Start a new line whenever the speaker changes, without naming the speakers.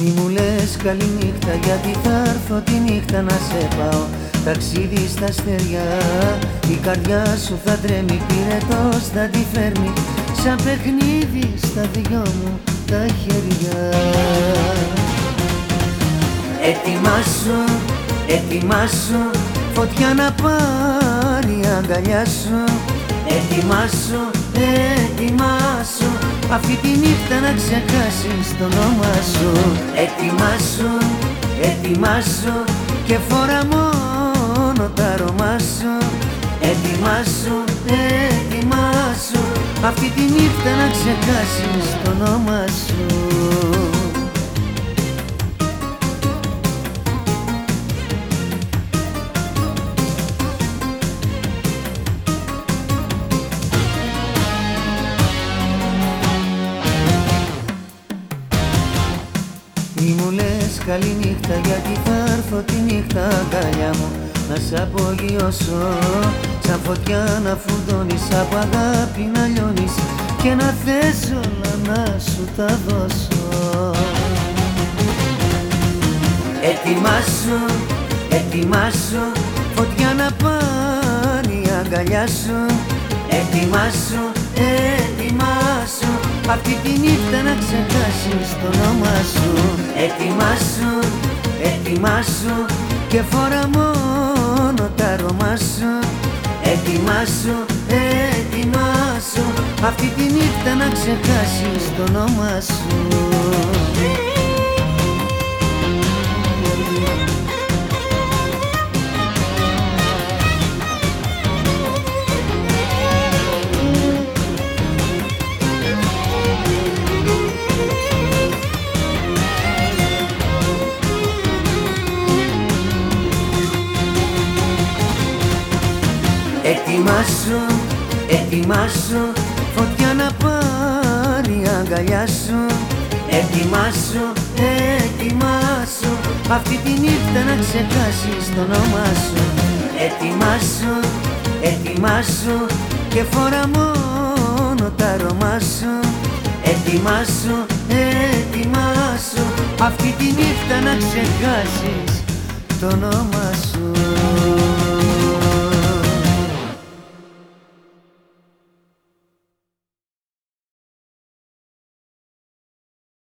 Μη μου λες καλή νύχτα γιατί θα έρθω τη νύχτα να σε πάω. Ταξίδι στα στεριά η καρδιά σου θα τρέμει. Πυρετός θα τη φέρνει σαν παιχνίδι στα δυο μου τα χέρια. Ετοιμάσου, ετοιμάσου φωτιά να πάρει η αγκαλιά σου. Ετοιμάσου, ετοιμάσου αυτή τη νύχτα να ξεχάσεις το όνομα σου. Ετοιμάσου, ετοιμάσου και φορά μόνο τα αρώμα σου. Ετοιμάσου, ετοιμάσου. Αυτή τη νύχτα να ξεχάσεις το όνομα σου λες καλή νύχτα γιατί θα έρθω τη νύχτα αγκαλιά μου να σ' απογειώσω σαν φωτιά να φουντώνεις από αγάπη να λιώνεις και να θες όλα να σου τα δώσω. Ετοιμάσου, ετοιμάσου φωτιά να πάρει η αγκαλιά σου. Ετοιμάσου, ετοιμάσου αυτή τη νύχτα να ξεχάσεις το όνομα σου. Ετοιμάσου, ετοιμάσου και φορά μόνο τα αρώμα σου. Ετοιμάσου, ετοιμάσου. Αυτή τη νύχτα να ξεχάσεις το όνομα σου Ετοιμάσου, ετοιμάσου Φωτιά να πάρει η αγκαλιά σου. Ετοιμάσου, ετοιμάσου Αυτή τη νύχτα να ξεχάσεις το όνομα σου. Ετοιμάσου, ετοιμάσου Και φορά μόνο τα αρώμα σου. Ετοιμάσου, ετοιμάσου Αυτή τη νύχτα να ξεχάσεις το όνομα σου